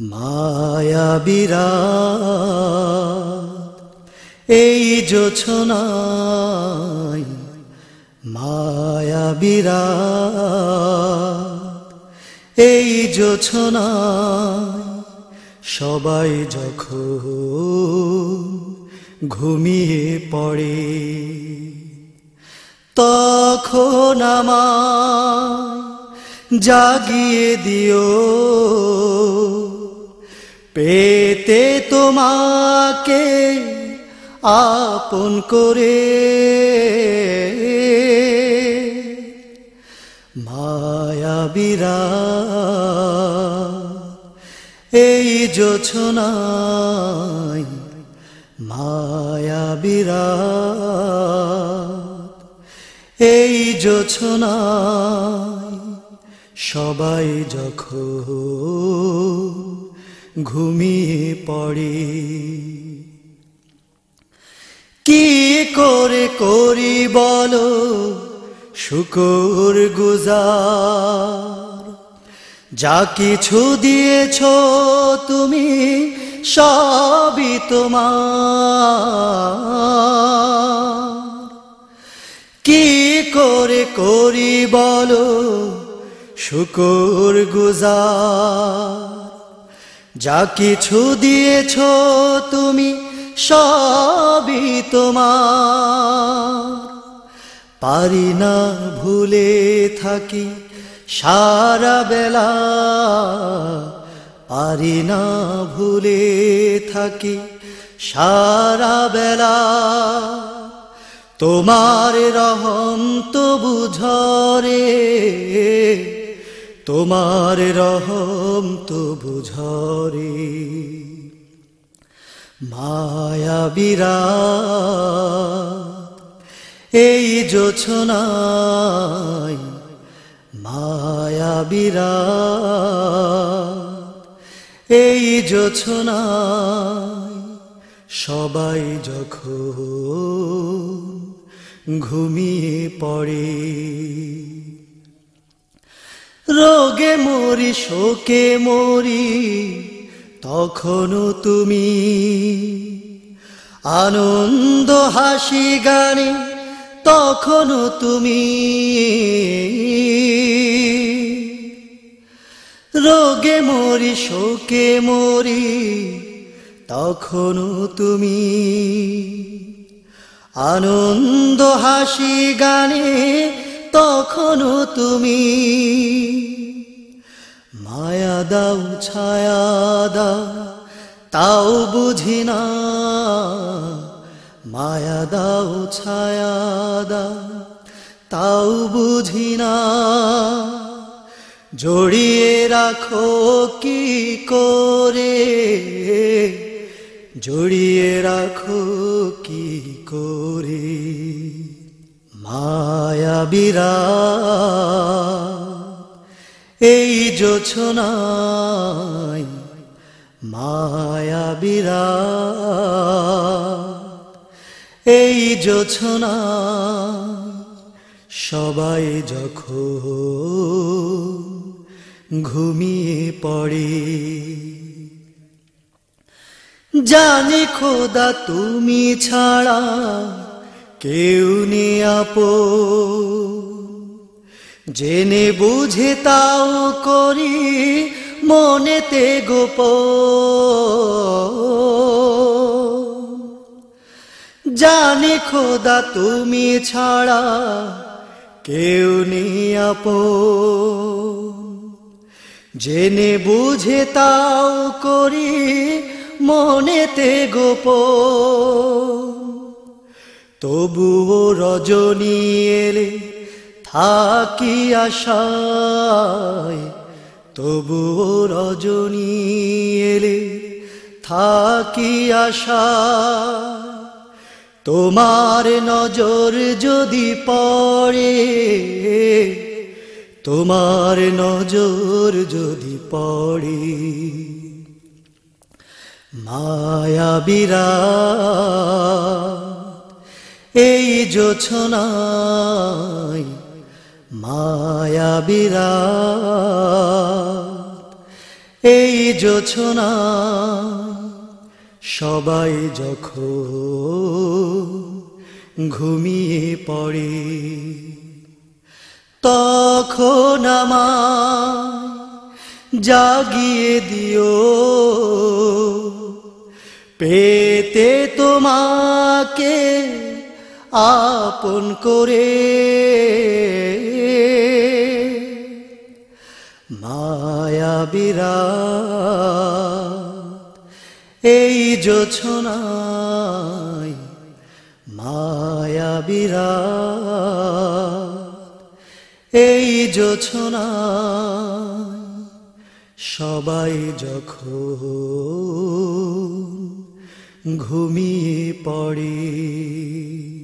মায়া এই জোছনাই মায়া এই জোছনাই সবাই যখন ঘুমিয়ে পড়ে তখন আমার জাগিয়ে দিও। পেতে তোমাকে আপন করে। মায়াবিরা এই জোছনাই মায়াবিরা এই জোছনাই সবাই যখন ঘুমিয়ে পড়ে। কি করে করি বলো? শুকর গুজার। যা কিছু দিয়েছ তুমি সবই তোমার। কি করে করি বলো? শুকর গুজার। যা কিছু দিয়েছ তুমি সবই তোমার। পারি না ভুলে থাকি সারা বেলা। পারি না ভুলে থাকি সারা বেলা। তোমার রহম তো বুঝরে। তোমার রহম তো বুঝরে। মায়া মায়াবিরা এই জোছনাই মায়াবিরা এই জোছনাই সবাই যখন ঘুমিয়ে পড়ে। রোগে মরি, শোকে মরি, তখনও তুমি আনন্দ, হাসি, গানে তখনও তুমি রোগে মরি, শোকে মরি, তখনও তুমি আনন্দ, হাসি, গানে তখনও তুমি মায়া দাও, ছায়া দাও, তাও বুঝি না। মায়া দাও, ছায়া দাও, তাও বুঝি না। জড়িয়ে রাখো কি করে? জড়িয়ে রাখো কি করে? মায়াবিরা এই জোছনাই মায়াবিরা এই জোছনা সবাই যখন ঘুমিয়ে পড়ে জানি খোদা তুমি ছাড়া কেউ নে আপো জেনে বুঝে তাও করি মনেতে গোপ জানে খোদা তুমি ছাড়া কেউ নেই আপো জেনে বুঝে তাও করি মনেতে গোপ তবুও রজনী এলে থাকি আশায়। তবুও রজনী এলে থাকি আশা তোমার নজর যদি পড়ে, তোমার নজর যদি পড়ে, মায়াবিরা এই জোছনাই মায়াবিরা এই জোছনা সবাই যখন ঘুমিয়ে পড়ে তখন জাগিয়ে দিও। পেতে তোমাকে আপন করে। মায়া এই জোছনায় মায়া বিরা এই জোছনায় সবাই যখন ঘুমিয়ে পড়ে।